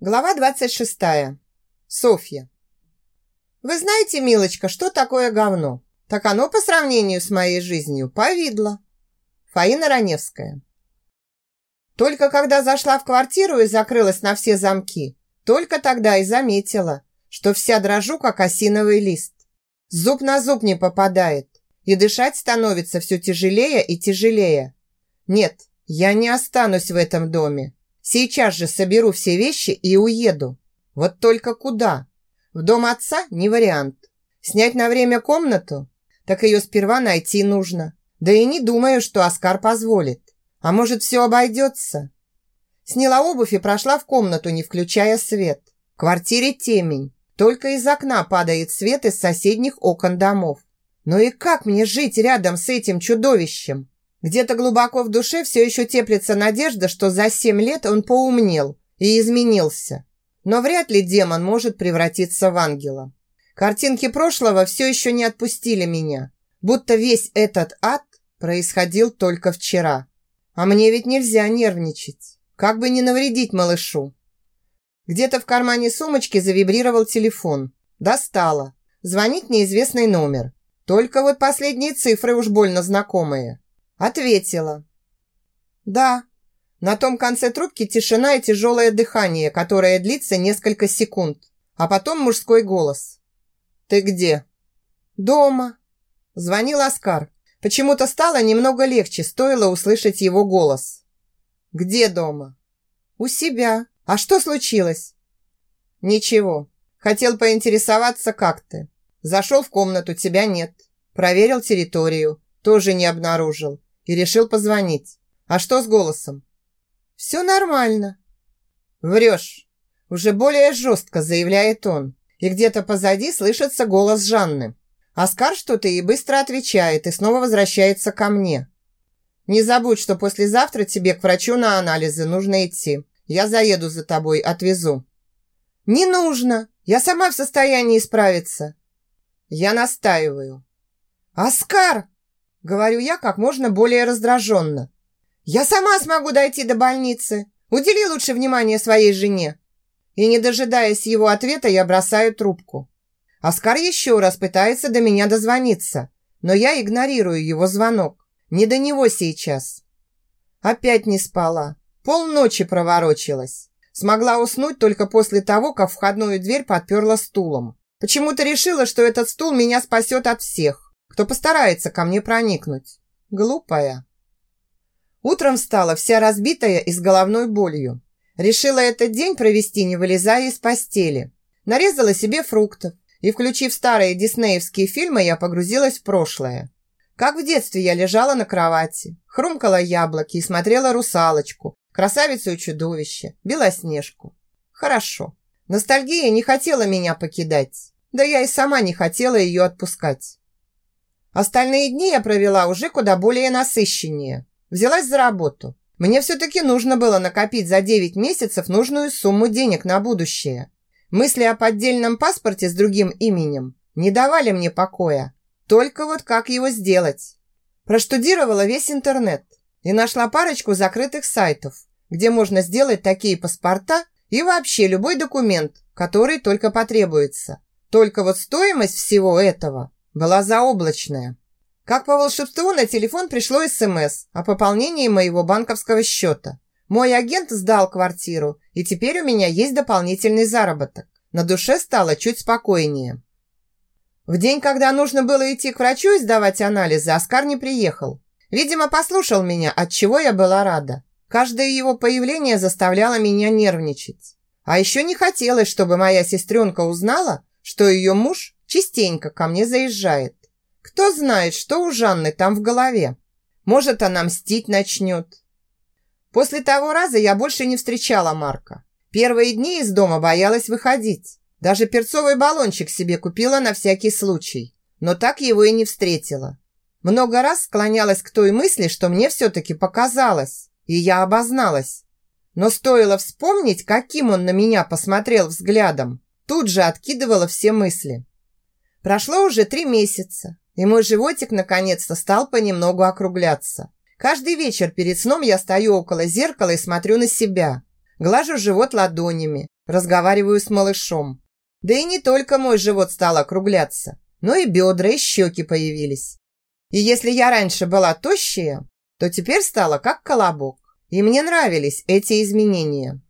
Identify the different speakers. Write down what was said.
Speaker 1: Глава 26. Софья. Вы знаете, милочка, что такое говно? Так оно по сравнению с моей жизнью повидло. Фаина Раневская. Только когда зашла в квартиру и закрылась на все замки, только тогда и заметила, что вся дрожу, как осиновый лист. Зуб на зуб не попадает, и дышать становится все тяжелее и тяжелее. Нет, я не останусь в этом доме. Сейчас же соберу все вещи и уеду. Вот только куда? В дом отца не вариант. Снять на время комнату? Так ее сперва найти нужно. Да и не думаю, что Оскар позволит. А может, все обойдется? Сняла обувь и прошла в комнату, не включая свет. В квартире темень. Только из окна падает свет из соседних окон домов. Ну и как мне жить рядом с этим чудовищем? Где-то глубоко в душе все еще теплится надежда, что за семь лет он поумнел и изменился. Но вряд ли демон может превратиться в ангела. Картинки прошлого все еще не отпустили меня, будто весь этот ад происходил только вчера. А мне ведь нельзя нервничать, как бы не навредить малышу. Где-то в кармане сумочки завибрировал телефон. Достала. Звонит неизвестный номер. Только вот последние цифры уж больно знакомые. Ответила. Да. На том конце трубки тишина и тяжелое дыхание, которое длится несколько секунд. А потом мужской голос. Ты где? Дома. Звонил Оскар. Почему-то стало немного легче, стоило услышать его голос. Где дома? У себя. А что случилось? Ничего. Хотел поинтересоваться, как ты. Зашел в комнату, тебя нет. Проверил территорию. Тоже не обнаружил и решил позвонить. А что с голосом? Все нормально. Врешь. Уже более жестко заявляет он. И где-то позади слышится голос Жанны. Оскар что-то и быстро отвечает, и снова возвращается ко мне. Не забудь, что послезавтра тебе к врачу на анализы нужно идти. Я заеду за тобой, отвезу. Не нужно. Я сама в состоянии справиться. Я настаиваю. Оскар! Говорю я как можно более раздраженно. «Я сама смогу дойти до больницы. Удели лучше внимание своей жене». И не дожидаясь его ответа, я бросаю трубку. Оскар еще раз пытается до меня дозвониться, но я игнорирую его звонок. Не до него сейчас. Опять не спала. Полночи проворочилась. Смогла уснуть только после того, как входную дверь подперла стулом. Почему-то решила, что этот стул меня спасет от всех кто постарается ко мне проникнуть. Глупая. Утром встала вся разбитая и с головной болью. Решила этот день провести, не вылезая из постели. Нарезала себе фруктов. И, включив старые диснеевские фильмы, я погрузилась в прошлое. Как в детстве я лежала на кровати, хрумкала яблоки и смотрела «Русалочку», «Красавицу и чудовище», «Белоснежку». Хорошо. Ностальгия не хотела меня покидать. Да я и сама не хотела ее отпускать. Остальные дни я провела уже куда более насыщеннее. Взялась за работу. Мне все-таки нужно было накопить за 9 месяцев нужную сумму денег на будущее. Мысли о поддельном паспорте с другим именем не давали мне покоя. Только вот как его сделать? Проштудировала весь интернет и нашла парочку закрытых сайтов, где можно сделать такие паспорта и вообще любой документ, который только потребуется. Только вот стоимость всего этого была заоблачная. Как по волшебству на телефон пришло СМС о пополнении моего банковского счета. Мой агент сдал квартиру, и теперь у меня есть дополнительный заработок. На душе стало чуть спокойнее. В день, когда нужно было идти к врачу и сдавать анализы, Оскар не приехал. Видимо, послушал меня, от чего я была рада. Каждое его появление заставляло меня нервничать. А еще не хотелось, чтобы моя сестренка узнала, что ее муж частенько ко мне заезжает. Кто знает, что у Жанны там в голове. Может, она мстить начнет. После того раза я больше не встречала Марка. Первые дни из дома боялась выходить. Даже перцовый баллончик себе купила на всякий случай. Но так его и не встретила. Много раз склонялась к той мысли, что мне все-таки показалось. И я обозналась. Но стоило вспомнить, каким он на меня посмотрел взглядом, тут же откидывала все мысли. Прошло уже три месяца, и мой животик наконец-то стал понемногу округляться. Каждый вечер перед сном я стою около зеркала и смотрю на себя. Глажу живот ладонями, разговариваю с малышом. Да и не только мой живот стал округляться, но и бедра, и щеки появились. И если я раньше была тощая, то теперь стала как колобок. И мне нравились эти изменения.